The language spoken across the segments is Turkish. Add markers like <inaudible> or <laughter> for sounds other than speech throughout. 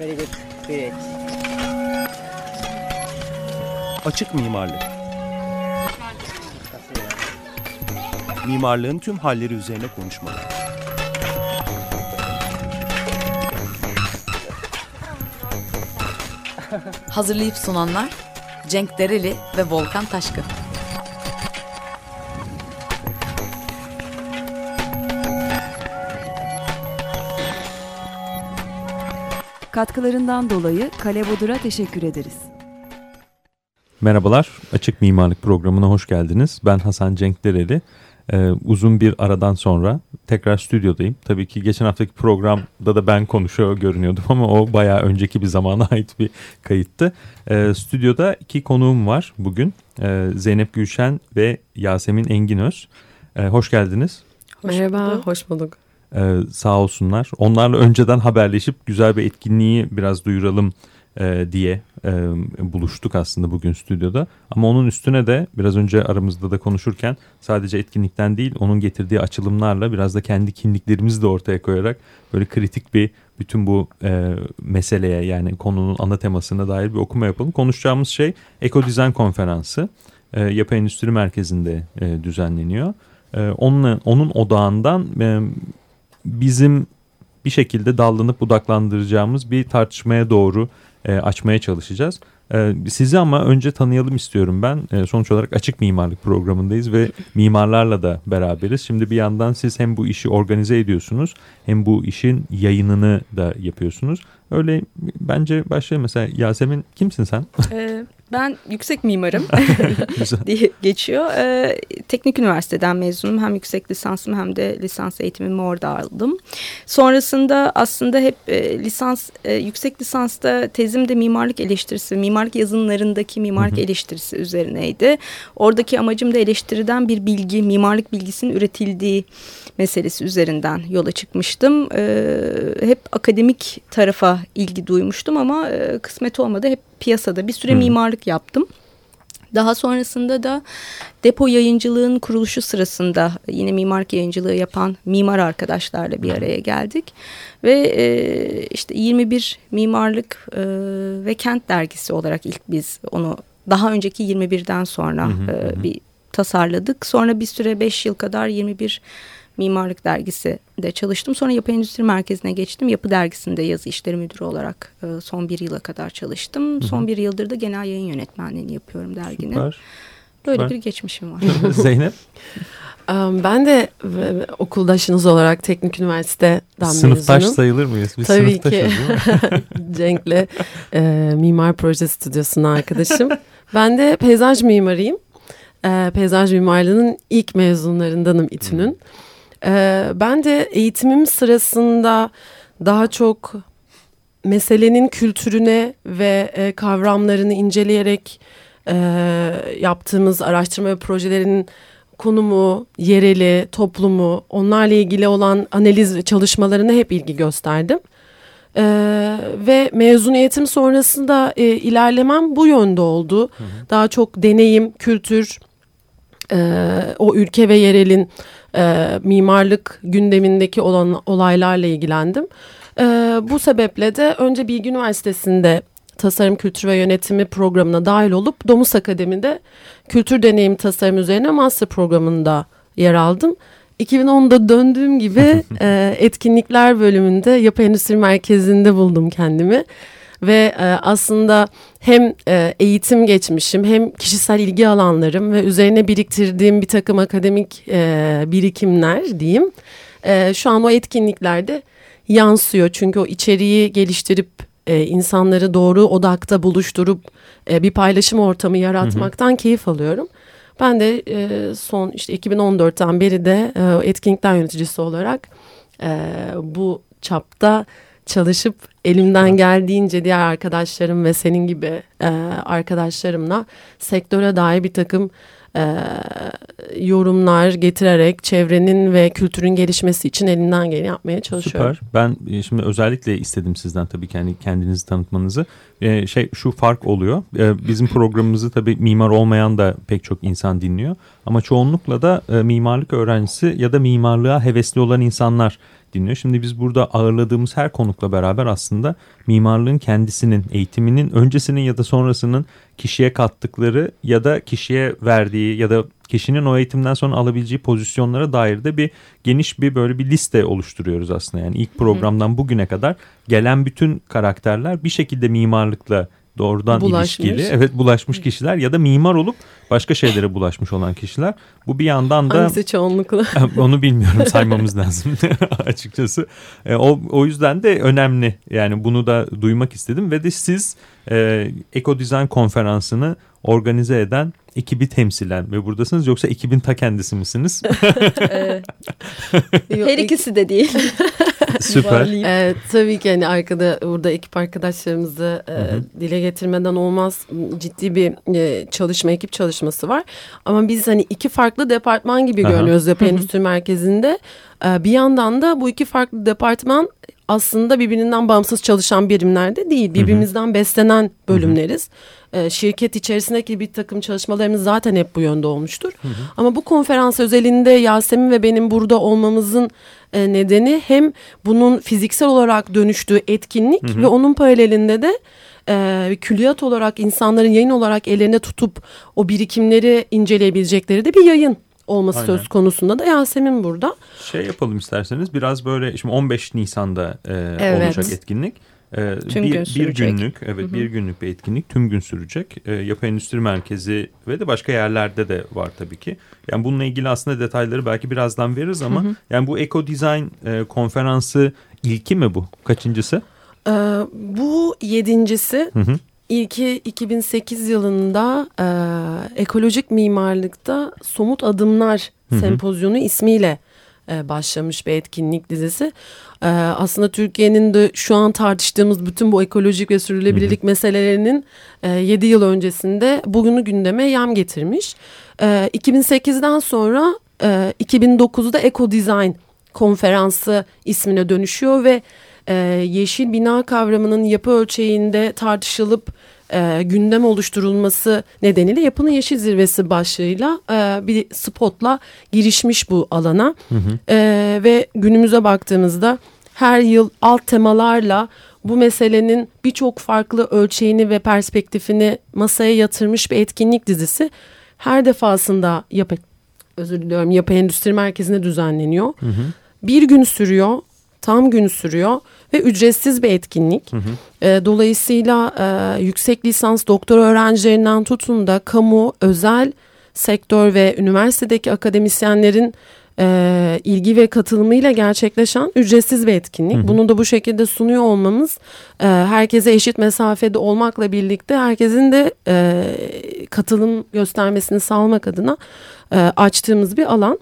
Very good. Great. Açık mimarlık. Mimarlığın tüm halleri üzerine konuşmalar. Hazırlayıp sunanlar Cenk Dereli ve Volkan Taşkın. Katkılarından dolayı Kale Bodur'a teşekkür ederiz. Merhabalar, Açık Mimarlık programına hoş geldiniz. Ben Hasan Cenk Dereli. Ee, uzun bir aradan sonra tekrar stüdyodayım. Tabii ki geçen haftaki programda da ben konuşuyor görünüyordum ama o bayağı önceki bir zamana <laughs> ait bir kayıttı. Ee, stüdyoda iki konuğum var bugün. Ee, Zeynep Gülşen ve Yasemin Enginöz. Ee, hoş geldiniz. Hoş Merhaba, bulduk. hoş bulduk. Ee, sağ olsunlar. Onlarla önceden haberleşip güzel bir etkinliği biraz duyuralım e, diye e, buluştuk aslında bugün stüdyoda. Ama onun üstüne de biraz önce aramızda da konuşurken sadece etkinlikten değil onun getirdiği açılımlarla biraz da kendi kimliklerimizi de ortaya koyarak böyle kritik bir bütün bu e, meseleye yani konunun ana temasına dair bir okuma yapalım. Konuşacağımız şey Eko Design Konferansı. E, Yapı Endüstri Merkezi'nde e, düzenleniyor. E, onun, onun odağından e, bizim bir şekilde dallanıp budaklandıracağımız bir tartışmaya doğru e, açmaya çalışacağız. E, sizi ama önce tanıyalım istiyorum ben. E, sonuç olarak açık mimarlık programındayız ve <laughs> mimarlarla da beraberiz. Şimdi bir yandan siz hem bu işi organize ediyorsunuz hem bu işin yayınını da yapıyorsunuz. Öyle bence başlayalım. Mesela Yasemin kimsin sen? Ee, ben yüksek mimarım <laughs> diye geçiyor. Ee, Teknik Üniversiteden mezunum. Hem yüksek lisansım hem de lisans eğitimimi orada aldım. Sonrasında aslında hep e, lisans, e, yüksek lisansta tezim de mimarlık eleştirisi, mimarlık yazınlarındaki mimarlık eleştirisi üzerineydi. Oradaki amacım da eleştiriden bir bilgi, mimarlık bilgisinin üretildiği meselesi üzerinden yola çıkmıştım. Ee, hep akademik tarafa ilgi duymuştum ama e, kısmet olmadı. Hep piyasada bir süre hmm. mimarlık yaptım. Daha sonrasında da depo yayıncılığın kuruluşu sırasında yine mimarlık yayıncılığı yapan mimar arkadaşlarla bir araya geldik. Ve e, işte 21 Mimarlık e, ve Kent Dergisi olarak ilk biz onu daha önceki 21'den sonra e, bir tasarladık. Sonra bir süre 5 yıl kadar 21 Mimarlık Dergisi de çalıştım. Sonra Yapı Endüstri Merkezi'ne geçtim. Yapı Dergisi'nde yazı işleri müdürü olarak e, son bir yıla kadar çalıştım. Hı hı. Son bir yıldır da genel yayın yönetmenliğini yapıyorum derginin. Süper. Böyle Süper. bir geçmişim var. <laughs> Zeynep? Ben de e, okuldaşınız olarak Teknik Üniversiteden mezunum. Sınıftaş sayılır mıyız? Biz Tabii ki. <laughs> Cenk'le e, Mimar Proje Stüdyosu'nun arkadaşım. ben de peyzaj mimarıyım. E, peyzaj mimarlığının ilk mezunlarındanım İTÜ'nün. Hmm. Ee, ben de eğitimim sırasında daha çok meselenin kültürüne ve e, kavramlarını inceleyerek e, yaptığımız araştırma ve projelerin konumu, yereli, toplumu, onlarla ilgili olan analiz çalışmalarına hep ilgi gösterdim. Ee, ve mezuniyetim sonrasında e, ilerlemem bu yönde oldu. Hı hı. Daha çok deneyim, kültür, e, o ülke ve yerelin e, mimarlık gündemindeki olan olaylarla ilgilendim. E, bu sebeple de önce Bilgi Üniversitesi'nde tasarım kültür ve yönetimi programına dahil olup Domus Akademi'de kültür deneyim tasarım üzerine master programında yer aldım. 2010'da döndüğüm gibi <laughs> e, etkinlikler bölümünde Yapı Endüstri Merkezi'nde buldum kendimi ve e, aslında hem e, eğitim geçmişim hem kişisel ilgi alanlarım ve üzerine biriktirdiğim bir takım akademik e, birikimler diyeyim e, şu an o etkinliklerde yansıyor çünkü o içeriği geliştirip e, insanları doğru odakta buluşturup e, bir paylaşım ortamı yaratmaktan hı hı. keyif alıyorum. Ben de e, son işte 2014'ten beri de e, etkinlikler yöneticisi olarak e, bu çapta çalışıp elimden geldiğince diğer arkadaşlarım ve senin gibi e, arkadaşlarımla sektöre dair bir takım e, yorumlar getirerek çevrenin ve kültürün gelişmesi için elinden geleni yapmaya çalışıyorum. Süper. Ben e, şimdi özellikle istedim sizden tabii kendi kendinizi tanıtmanızı. Ee, şey şu fark oluyor. Ee, bizim programımızı tabii mimar olmayan da pek çok insan dinliyor. Ama çoğunlukla da e, mimarlık öğrencisi ya da mimarlığa hevesli olan insanlar dinliyor. Şimdi biz burada ağırladığımız her konukla beraber aslında mimarlığın kendisinin, eğitiminin öncesinin ya da sonrasının kişiye kattıkları ya da kişiye verdiği ya da kişinin o eğitimden sonra alabileceği pozisyonlara dair de bir geniş bir böyle bir liste oluşturuyoruz aslında. Yani ilk programdan bugüne kadar gelen bütün karakterler bir şekilde mimarlıkla doğrudan Bulaşmış. ilişkili. Evet bulaşmış kişiler ya da mimar olup başka şeylere bulaşmış olan kişiler. Bu bir yandan da Hangisi çoğunlukla? <laughs> onu bilmiyorum saymamız lazım <laughs> açıkçası. E, o, o yüzden de önemli yani bunu da duymak istedim ve de siz e, Eco Design konferansını organize eden ekibi temsilen ve buradasınız yoksa ekibin ta kendisi misiniz? <laughs> Her ikisi de değil. <laughs> Süper. Ee, tabii ki hani arkada burada ekip arkadaşlarımızı e, hı. dile getirmeden olmaz ciddi bir e, çalışma ekip çalışması var. Ama biz hani iki farklı departman gibi Aha. görünüyoruz Yapı Endüstri Merkezi'nde. Ee, bir yandan da bu iki farklı departman aslında birbirinden bağımsız çalışan birimler de değil. Birbirimizden beslenen bölümleriz. Ee, şirket içerisindeki bir takım çalışmalarımız zaten hep bu yönde olmuştur. Ama bu konferans özelinde Yasemin ve benim burada olmamızın e, nedeni hem bunun fiziksel olarak dönüştüğü etkinlik ve onun paralelinde de e, külliyat olarak insanların yayın olarak ellerine tutup o birikimleri inceleyebilecekleri de bir yayın olması Aynen. söz konusunda da Yasemin burada. Şey yapalım isterseniz biraz böyle şimdi 15 Nisan'da e, Evet. olacak etkinlik. E, Tüm bir, gün bir sürecek. günlük evet bir günlük bir etkinlik tüm gün sürecek. E, Yapı Endüstri Merkezi ve de başka yerlerde de var tabii ki. Yani bununla ilgili aslında detayları belki birazdan veririz ama yani bu Eco Design e, konferansı ilki mi bu? Kaçıncısı? E, bu yedincisi. Hı hı. İlki 2008 yılında e, ekolojik mimarlıkta somut adımlar sempozyonu ismiyle e, başlamış bir etkinlik dizisi. E, aslında Türkiye'nin de şu an tartıştığımız bütün bu ekolojik ve sürdürülebilirlik meselelerinin e, 7 yıl öncesinde bugünü gündeme yam getirmiş. E, 2008'den sonra e, 2009'da Eco Design konferansı ismine dönüşüyor ve e, yeşil bina kavramının yapı ölçeğinde tartışılıp e, gündem oluşturulması nedeniyle yapının yeşil zirvesi başlığıyla e, bir spotla girişmiş bu alana. E, ve günümüze baktığımızda her yıl alt temalarla bu meselenin birçok farklı ölçeğini ve perspektifini masaya yatırmış bir etkinlik dizisi her defasında yapı özür diliyorum yapı endüstri merkezinde düzenleniyor. Bir gün sürüyor, tam gün sürüyor ve ücretsiz bir etkinlik. E, dolayısıyla e, yüksek lisans doktor öğrencilerinden tutun da kamu, özel sektör ve üniversitedeki akademisyenlerin e, ilgi ve katılımıyla gerçekleşen ücretsiz bir etkinlik. Bunu da bu şekilde sunuyor olmamız e, herkese eşit mesafede olmakla birlikte herkesin de e, katılım göstermesini sağlamak adına e, açtığımız bir alan.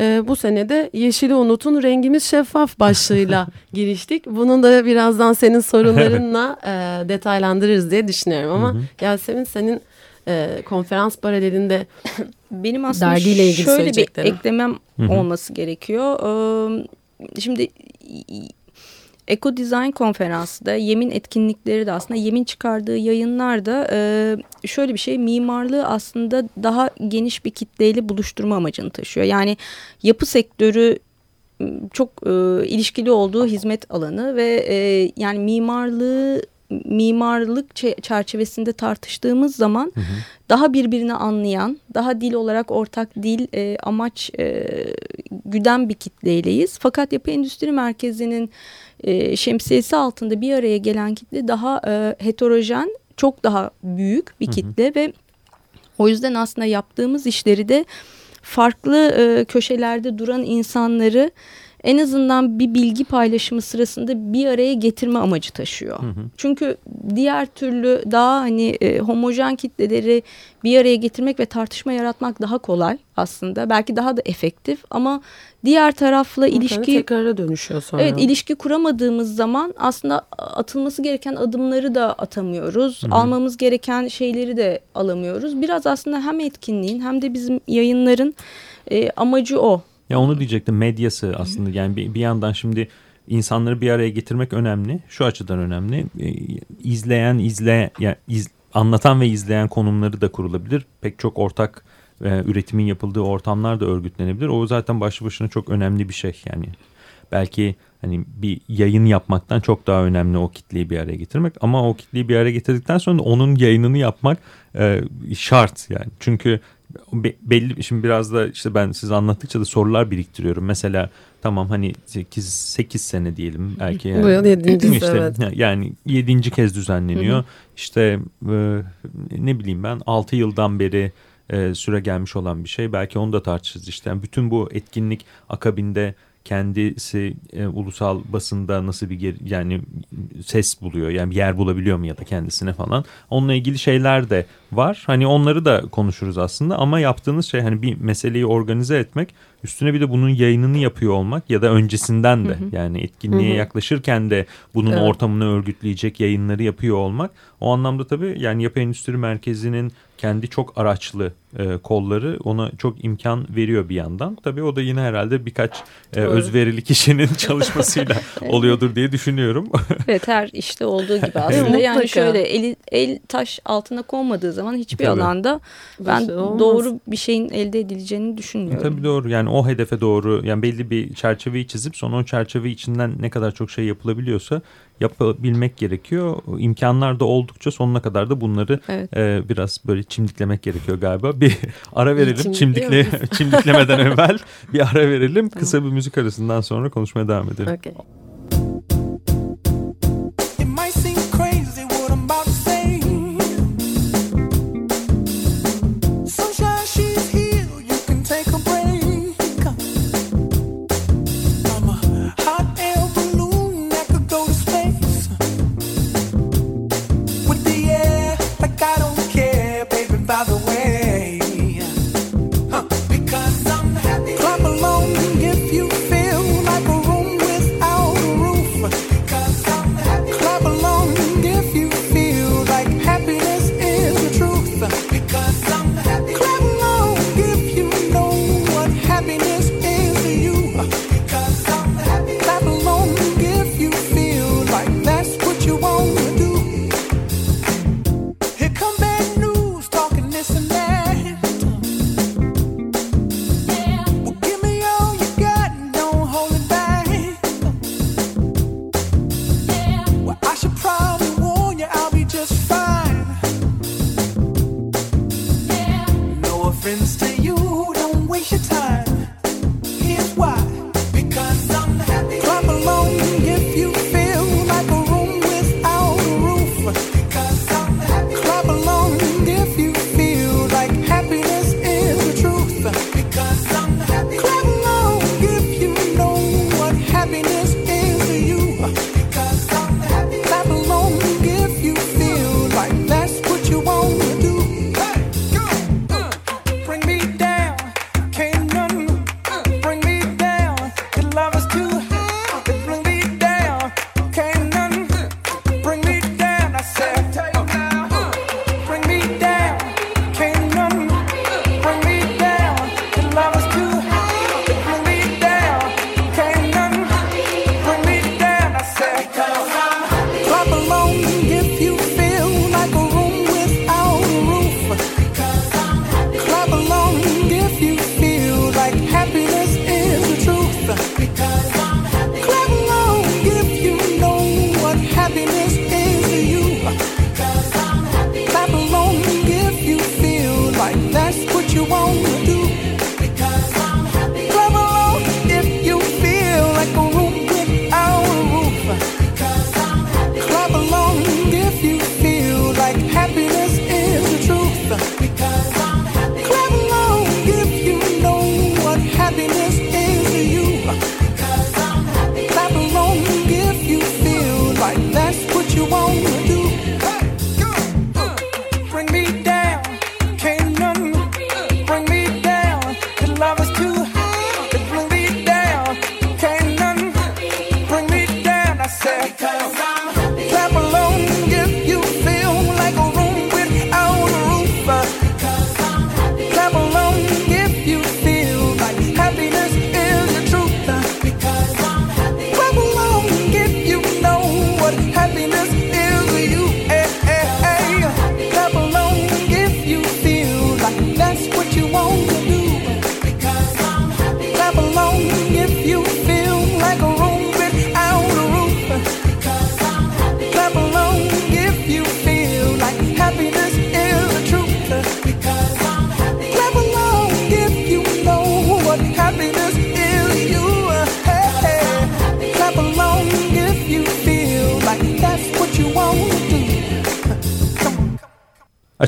E, bu senede Yeşili Unut'un Rengimiz Şeffaf başlığıyla <laughs> giriştik. Bunu da birazdan senin sorularınla e, detaylandırırız diye düşünüyorum. Ama Yasemin senin e, konferans paralelinde <coughs> Benim aslında Dergiyle ilgili şöyle bir eklemem Hı hı. olması gerekiyor. Ee, Şimdi Eco Design konferansı da yemin etkinlikleri de aslında yemin çıkardığı yayınlar da e, şöyle bir şey mimarlığı aslında daha geniş bir kitleyle buluşturma amacını taşıyor. Yani yapı sektörü çok e, ilişkili olduğu hizmet alanı ve e, yani mimarlığı mimarlık çe- çerçevesinde tartıştığımız zaman daha birbirini anlayan, daha dil olarak ortak dil, e, amaç e, güden bir kitleyleyiz. Fakat Yapı Endüstri Merkezi'nin e, şemsiyesi altında bir araya gelen kitle daha e, heterojen, çok daha büyük bir kitle ve o yüzden aslında yaptığımız işleri de farklı e, köşelerde duran insanları en azından bir bilgi paylaşımı sırasında bir araya getirme amacı taşıyor. Çünkü diğer türlü daha hani e, homojen kitleleri bir araya getirmek ve tartışma yaratmak daha kolay aslında. Belki daha da efektif ama diğer tarafla ilişki tekrara dönüşüyor sonra. Evet ilişki kuramadığımız zaman aslında atılması gereken adımları da atamıyoruz. Almamız gereken şeyleri de alamıyoruz. Biraz aslında hem etkinliğin hem de bizim yayınların e, amacı o. Ya onu diyecektim medyası aslında yani bir, bir yandan şimdi insanları bir araya getirmek önemli. Şu açıdan önemli. E, izleyen, izle, yani iz- anlatan ve izleyen konumları da kurulabilir. Pek çok ortak e, üretimin yapıldığı ortamlar da örgütlenebilir. O zaten başlı başına çok önemli bir şey yani. belki hani bir yayın yapmaktan çok daha önemli o kitleyi bir araya getirmek ama o kitleyi bir araya getirdikten sonra onun yayınını yapmak e, şart yani çünkü belli şimdi biraz da işte ben size anlattıkça da sorular biriktiriyorum mesela tamam hani 8, 8 sene diyelim belki yani. Bu yıl yedincisi, işte, evet. yani 7. kez düzenleniyor işte e, ne bileyim ben 6 yıldan beri e, süre gelmiş olan bir şey belki onu da tartışırız işte yani bütün bu etkinlik akabinde kendisi e, ulusal basında nasıl bir ger- yani ses buluyor yani yer bulabiliyor mu ya da kendisine falan. Onunla ilgili şeyler de var. Hani onları da konuşuruz aslında ama yaptığınız şey hani bir meseleyi organize etmek üstüne bir de bunun yayınını yapıyor olmak ya da öncesinden de yani etkinliğe Hı hı. yaklaşırken de bunun Evet. ortamını örgütleyecek yayınları yapıyor olmak o anlamda tabii yani Yapı Endüstri Merkezi'nin kendi çok araçlı e, kolları ona çok imkan veriyor bir yandan. Tabii o da yine herhalde birkaç e, özverili kişinin <laughs> çalışmasıyla oluyordur diye düşünüyorum. <laughs> Evet her işte olduğu gibi aslında Mutlaka. yani şöyle eli, el taş altına konmadığı zaman hiçbir Tabii. alanda ben şey doğru bir şeyin elde edileceğini düşünmüyorum. Tabii doğru yani o hedefe doğru yani belli bir çerçeveyi çizip sonra o çerçeve içinden ne kadar çok şey yapılabiliyorsa yapabilmek gerekiyor. İmkanlar da oldukça sonuna kadar da bunları Evet. e, biraz böyle çimdiklemek gerekiyor galiba. Bir ara verelim çimdikle, <laughs> çimdiklemeden evvel bir ara verelim. Kısa bir müzik arasından sonra konuşmaya devam edelim. Okay.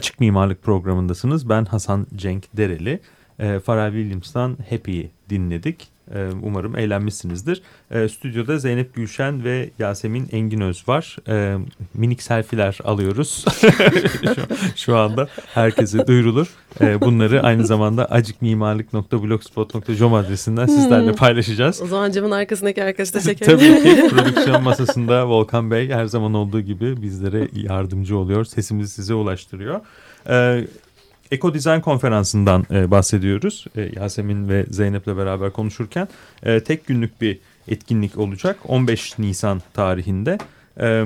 Açık Mimarlık programındasınız. Ben Hasan Cenk Dereli. E, Pharrell Williams'tan Happy'yi dinledik. E, umarım eğlenmişsinizdir. E, stüdyoda Zeynep Gülşen ve Yasemin Enginöz var. E, minik selfiler alıyoruz. <laughs> şu, anda herkese duyurulur. Bunları aynı zamanda acikmimarlık.blogspot.com adresinden sizlerle paylaşacağız. O zaman camın arkasındaki arkadaşı da çekelim. Tabii ki <laughs> prodüksiyon masasında Volkan Bey her zaman olduğu gibi bizlere yardımcı oluyor. Sesimizi size ulaştırıyor. Eko Design Konferansı'ndan e, bahsediyoruz. E, Yasemin ve Zeynep'le beraber konuşurken e, tek günlük bir etkinlik olacak 15 Nisan tarihinde. E,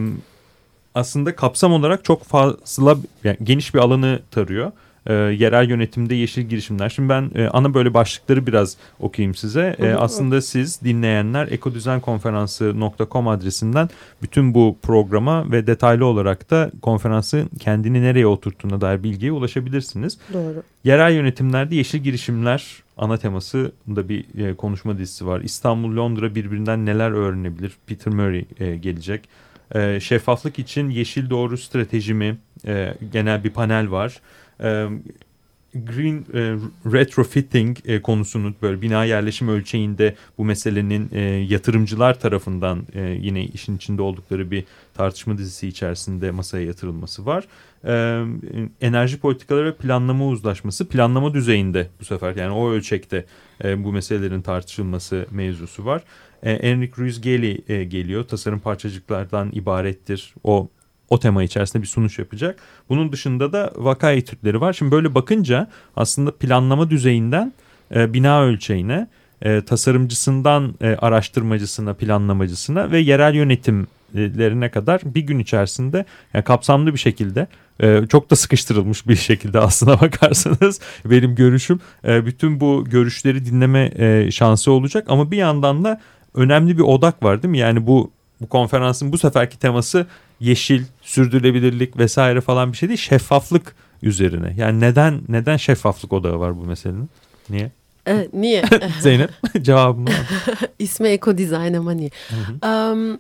aslında kapsam olarak çok fazla yani geniş bir alanı tarıyor. E, yerel yönetimde yeşil girişimler. Şimdi ben e, ana böyle başlıkları biraz okuyayım size. E, aslında siz dinleyenler ekodüzenkonferansı.com adresinden bütün bu programa ve detaylı olarak da konferansın kendini nereye oturttuğuna dair bilgiye ulaşabilirsiniz. Doğru. Yerel yönetimlerde yeşil girişimler ana teması da bir e, konuşma dizisi var. İstanbul, Londra birbirinden neler öğrenebilir? Peter Murray e, gelecek. E, şeffaflık için yeşil doğru strateji mi? E, genel bir panel var. Green retrofitting e, konusunu böyle bina yerleşim ölçeğinde bu meselenin yatırımcılar tarafından yine işin içinde oldukları bir tartışma dizisi içerisinde masaya yatırılması var. Enerji politikaları ve planlama uzlaşması planlama düzeyinde bu sefer yani o ölçekte bu meselelerin tartışılması mevzusu var. Enric Ruiz Geli geliyor tasarım parçacıklardan ibarettir o o tema içerisinde bir sunuş yapacak. Bunun dışında da vaka etütleri var. Şimdi böyle bakınca aslında planlama düzeyinden e, bina ölçeğine, e, tasarımcısından e, araştırmacısına, planlamacısına ve yerel yönetimlerine kadar bir gün içerisinde yani kapsamlı bir şekilde e, çok da sıkıştırılmış bir şekilde aslına <laughs> bakarsanız benim görüşüm e, bütün bu görüşleri dinleme e, şansı olacak ama bir yandan da önemli bir odak var değil mi? Yani bu bu konferansın bu seferki teması yeşil, sürdürülebilirlik vesaire falan bir şey değil. Şeffaflık üzerine. Yani neden neden şeffaflık odağı var bu meselenin? Niye? Evet, niye? <laughs> Zeynep cevabını <laughs> İsmi Eco Design ama niye? Um,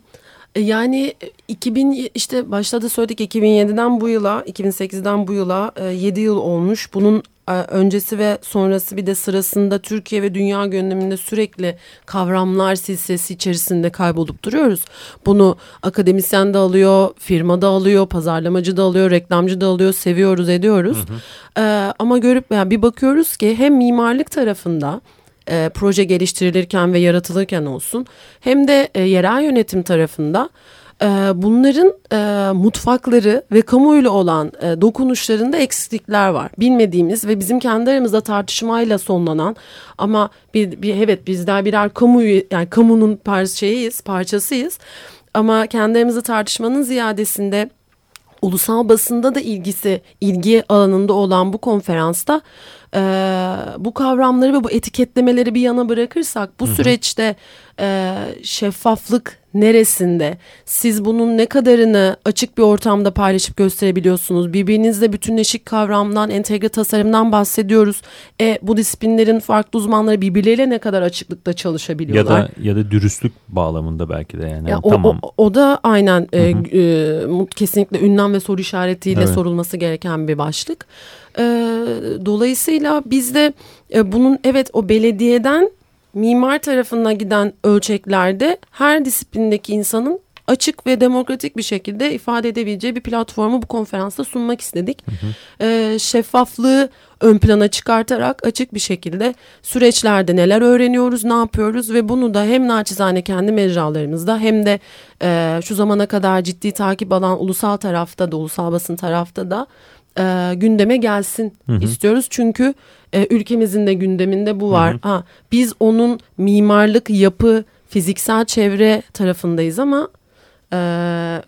yani 2000 işte başta da söyledik 2007'den bu yıla 2008'den bu yıla 7 yıl olmuş. Bunun öncesi ve sonrası bir de sırasında Türkiye ve dünya gündeminde sürekli kavramlar silsilesi içerisinde kaybolup duruyoruz. Bunu akademisyen de alıyor, firma da alıyor, pazarlamacı da alıyor, reklamcı da alıyor, seviyoruz, ediyoruz. Hı hı. Ee, ama görüp yani bir bakıyoruz ki hem mimarlık tarafında e, proje geliştirilirken ve yaratılırken olsun hem de e, yerel yönetim tarafında e, bunların e, mutfakları ve kamuyla olan e, dokunuşlarında eksiklikler var. Bilmediğimiz ve bizim kendi aramızda tartışmayla sonlanan ama bir, bir evet bizler birer kamuyu yani kamunun par parçasıyız. Ama kendi tartışmanın ziyadesinde ulusal basında da ilgisi ilgi alanında olan bu konferansta e, bu kavramları ve bu etiketlemeleri bir yana bırakırsak bu Hı-hı. süreçte e, şeffaflık neresinde? Siz bunun ne kadarını açık bir ortamda paylaşıp gösterebiliyorsunuz? Birbirinizle bütünleşik kavramdan entegre tasarımdan bahsediyoruz. E, bu disiplinlerin farklı uzmanları birbirleriyle ne kadar açıklıkta çalışabiliyorlar ya da ya da dürüstlük bağlamında belki de yani, ya o, tamam. o, o da aynen e, e, kesinlikle ünlem ve soru işaretiyle evet. sorulması gereken bir başlık e, dolayısıyla biz de e, bunun evet o belediyeden mimar tarafına giden ölçeklerde her disiplindeki insanın açık ve demokratik bir şekilde ifade edebileceği bir platformu bu konferansta sunmak istedik. Hı hı. Ee, şeffaflığı ön plana çıkartarak açık bir şekilde süreçlerde neler öğreniyoruz, ne yapıyoruz ve bunu da hem naçizane kendi mecralarımızda hem de e, şu zamana kadar ciddi takip alan ulusal tarafta da, ulusal basın tarafta da e, gündeme gelsin hı hı. istiyoruz. Çünkü e, ülkemizin de gündeminde bu var. Hı hı. Ha, biz onun mimarlık, yapı, fiziksel çevre tarafındayız ama e,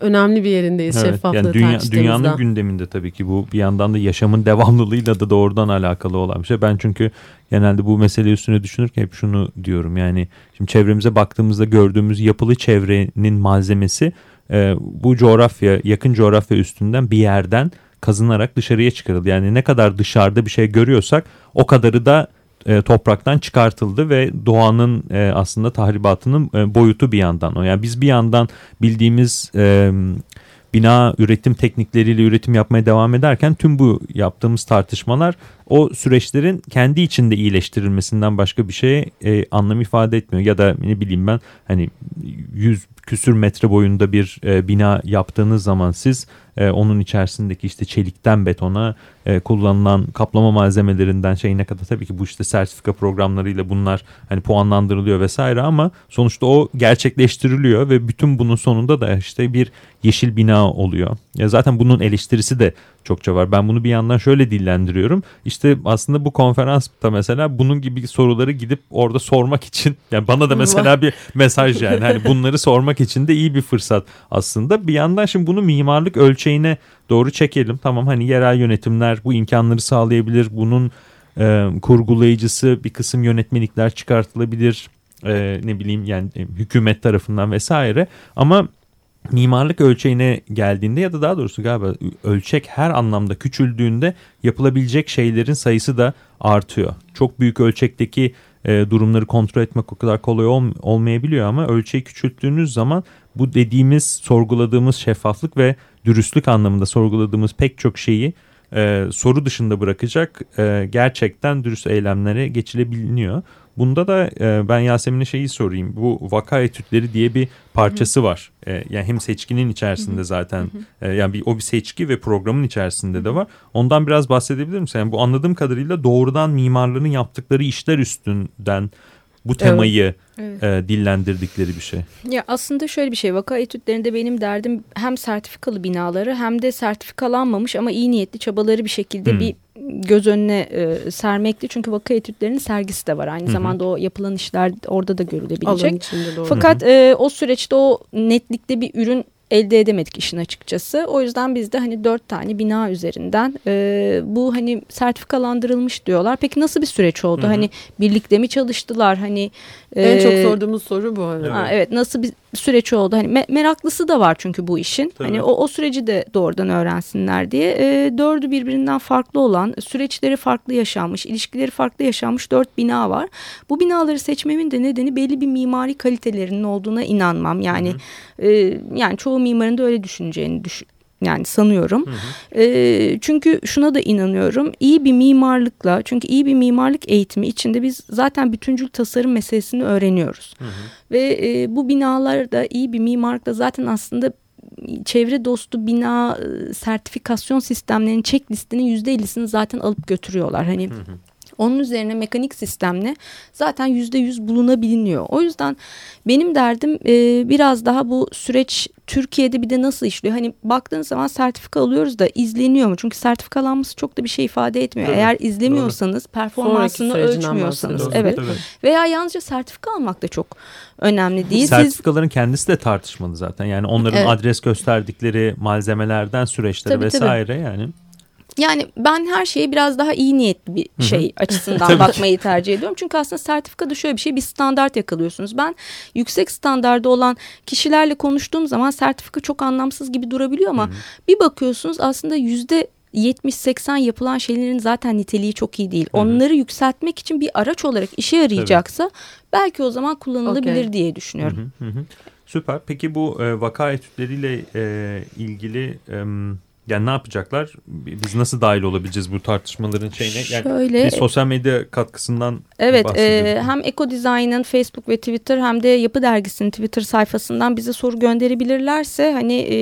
önemli bir yerindeyiz evet, şeffaflığı yani dünya, Dünyanın gündeminde tabii ki bu bir yandan da yaşamın <laughs> devamlılığıyla da doğrudan alakalı olan bir şey. Ben çünkü genelde bu mesele üstüne düşünürken hep şunu diyorum yani şimdi çevremize baktığımızda gördüğümüz yapılı çevrenin malzemesi e, bu coğrafya yakın coğrafya üstünden bir yerden kazınarak dışarıya çıkarıldı. Yani ne kadar dışarıda bir şey görüyorsak o kadarı da e, topraktan çıkartıldı ve doğanın e, aslında tahribatının e, boyutu bir yandan o. Yani biz bir yandan bildiğimiz e, bina üretim teknikleriyle üretim yapmaya devam ederken tüm bu yaptığımız tartışmalar o süreçlerin kendi içinde iyileştirilmesinden başka bir şeye e, anlam ifade etmiyor. Ya da ne bileyim ben hani 100 küsür metre boyunda bir e, bina yaptığınız zaman siz e, onun içerisindeki işte çelikten betona e, kullanılan kaplama malzemelerinden şeyine kadar tabii ki bu işte sertifika programlarıyla bunlar hani puanlandırılıyor vesaire ama sonuçta o gerçekleştiriliyor ve bütün bunun sonunda da işte bir yeşil bina oluyor. Ya zaten bunun eleştirisi de çokça var. Ben bunu bir yandan şöyle dillendiriyorum. İşte aslında bu konferansta mesela bunun gibi soruları gidip orada sormak için <laughs> yani bana da mesela bir mesaj yani hani bunları sormak için de iyi bir fırsat aslında. Bir yandan şimdi bunu mimarlık ölçeğine doğru çekelim. Tamam hani yerel yönetimler bu imkanları sağlayabilir. Bunun e, kurgulayıcısı bir kısım yönetmelikler çıkartılabilir. E, ne bileyim yani e, hükümet tarafından vesaire ama mimarlık ölçeğine geldiğinde ya da daha doğrusu galiba ölçek her anlamda küçüldüğünde yapılabilecek şeylerin sayısı da artıyor. Çok büyük ölçekteki e, durumları kontrol etmek o kadar kolay ol, olmayabiliyor ama ölçeği küçülttüğünüz zaman bu dediğimiz sorguladığımız şeffaflık ve dürüstlük anlamında sorguladığımız pek çok şeyi e, soru dışında bırakacak e, gerçekten dürüst eylemlere geçilebiliyor. Bunda da e, ben Yasemin'e şeyi sorayım. Bu vaka etütleri diye bir parçası var. E, yani hem seçkinin içerisinde zaten e, yani bir, o bir seçki ve programın içerisinde de var. Ondan biraz bahsedebilir misin? Yani bu anladığım kadarıyla doğrudan mimarların yaptıkları işler üstünden bu temayı Evet. e, dillendirdikleri bir şey. Ya aslında şöyle bir şey vaka etütlerinde benim derdim hem sertifikalı binaları hem de sertifikalanmamış ama iyi niyetli çabaları bir şekilde Hmm. bir göz önüne e, sermekti. Çünkü vaka etütlerinin sergisi de var. Aynı hı. zamanda o yapılan işler orada da görülebilecek. içinde doğru. Fakat e, o süreçte o netlikte bir ürün elde edemedik işin açıkçası. O yüzden biz de hani dört tane bina üzerinden e, bu hani sertifikalandırılmış diyorlar. Peki nasıl bir süreç oldu? Hı hı. Hani birlikte mi çalıştılar? Hani en e, çok sorduğumuz soru bu. Evet. Ha, evet nasıl bir süreç oldu. Hani me- meraklısı da var çünkü bu işin. Tabii. hani o, o süreci de doğrudan öğrensinler diye. E, dördü birbirinden farklı olan süreçleri farklı yaşanmış ilişkileri farklı yaşanmış dört bina var. Bu binaları seçmemin de nedeni belli bir mimari kalitelerinin olduğuna inanmam. Yani e, yani çoğu mimarın da öyle düşüneceğini düşün yani sanıyorum. E, çünkü şuna da inanıyorum. İyi bir mimarlıkla çünkü iyi bir mimarlık eğitimi içinde biz zaten bütüncül tasarım meselesini öğreniyoruz. Ve e, bu binalarda iyi bir mimarlıkla zaten aslında çevre dostu bina sertifikasyon sistemlerinin checklistinin yüzde ellisini zaten alıp götürüyorlar. Hani onun üzerine mekanik sistemle zaten yüzde yüz bulunabiliyor. O yüzden benim derdim e, biraz daha bu süreç Türkiye'de bir de nasıl işliyor? Hani baktığın zaman sertifika alıyoruz da izleniyor mu? Çünkü sertifikalanması çok da bir şey ifade etmiyor. Tabii, Eğer izlemiyorsanız performansını Sonraki sürecinden ölçmüyorsanız. Evet. Tabii. Veya yalnızca sertifika almak da çok önemli değil. Siz Sertifikaların kendisi de tartışmalı zaten. Yani onların Evet. adres gösterdikleri malzemelerden süreçleri Tabii, tabii. vesaire yani. Yani ben her şeye biraz daha iyi niyetli bir şey <laughs> açısından Tabii ki. bakmayı tercih ediyorum. Çünkü aslında sertifikada şöyle bir şey bir standart yakalıyorsunuz. Ben yüksek standarda olan kişilerle konuştuğum zaman sertifika çok anlamsız gibi durabiliyor ama bir bakıyorsunuz aslında yüzde 70-80 yapılan şeylerin zaten niteliği çok iyi değil. Onları yükseltmek için bir araç olarak işe yarayacaksa belki o zaman kullanılabilir Okey. diye düşünüyorum. Hı hı. Süper. Peki bu e, vaka etütleriyle e, ilgili e, yani ne yapacaklar? Biz nasıl dahil olabileceğiz bu tartışmaların şeyine? Yani Şöyle bir sosyal medya katkısından Evet e, hem Eko Design'ın Facebook ve Twitter hem de Yapı Dergisi'nin Twitter sayfasından bize soru gönderebilirlerse hani e,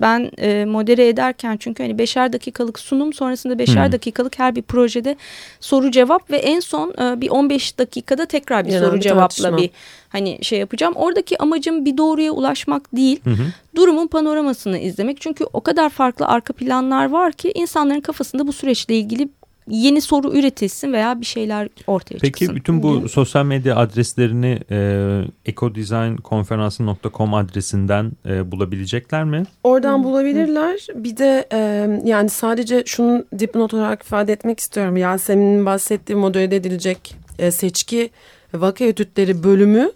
ben e, modere ederken çünkü hani beşer dakikalık sunum sonrasında beşer Hmm. dakikalık her bir projede soru cevap ve en son e, bir 15 dakikada tekrar bir Genel soru bir cevapla tartışma. bir hani şey yapacağım. Oradaki amacım bir doğruya ulaşmak değil Hı hı. Durumun panoramasını izlemek. Çünkü o kadar farklı arka planlar var ki insanların kafasında bu süreçle ilgili yeni soru üretilsin veya bir şeyler ortaya Peki çıksın. bütün bu sosyal medya adreslerini e, ecodesignkonferansı.com adresinden e, bulabilecekler mi? Oradan bulabilirler. Bir de e, yani sadece şunu dipnot olarak ifade etmek istiyorum. Yasemin'in bahsettiği modele edilecek e, seçki vaka etütleri bölümü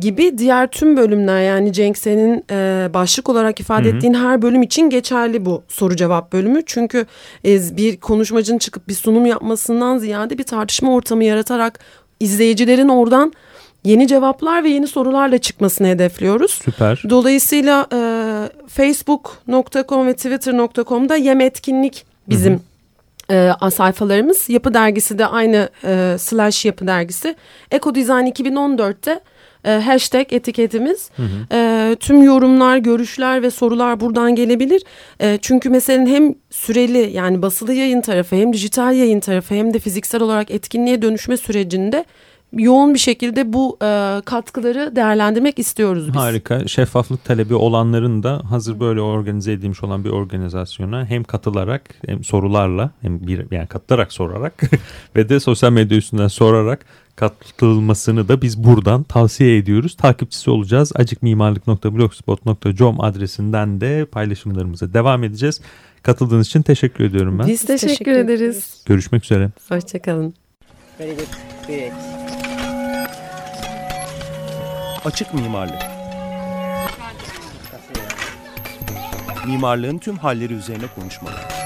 gibi diğer tüm bölümler yani Cenk senin e, başlık olarak ifade Hı hı. ettiğin her bölüm için geçerli bu soru cevap bölümü. Çünkü e, bir konuşmacının çıkıp bir sunum yapmasından ziyade bir tartışma ortamı yaratarak izleyicilerin oradan yeni cevaplar ve yeni sorularla çıkmasını hedefliyoruz. Süper. Dolayısıyla e, facebook.com ve twitter.com'da yem etkinlik bizim e, sayfalarımız. Yapı dergisi de aynı e, slash yapı dergisi. Eko Design 2014'te e, hashtag etiketimiz. E, tüm yorumlar, görüşler ve sorular buradan gelebilir. E, çünkü meselenin hem süreli yani basılı yayın tarafı hem dijital yayın tarafı hem de fiziksel olarak etkinliğe dönüşme sürecinde yoğun bir şekilde bu e, katkıları değerlendirmek istiyoruz biz. Harika. Şeffaflık talebi olanların da hazır böyle organize edilmiş olan bir organizasyona hem katılarak hem sorularla hem bir yani katılarak sorarak <laughs> ve de sosyal medya üstünden sorarak katılmasını da biz buradan tavsiye ediyoruz. Takipçisi olacağız. acikmimarlık.blogspot.com adresinden de paylaşımlarımıza devam edeceğiz. Katıldığınız için teşekkür ediyorum ben. Biz teşekkür, teşekkür ederiz. ederiz. Görüşmek üzere. Hoşçakalın. Açık mimarlık. Mimarlığın tüm halleri üzerine konuşmalar.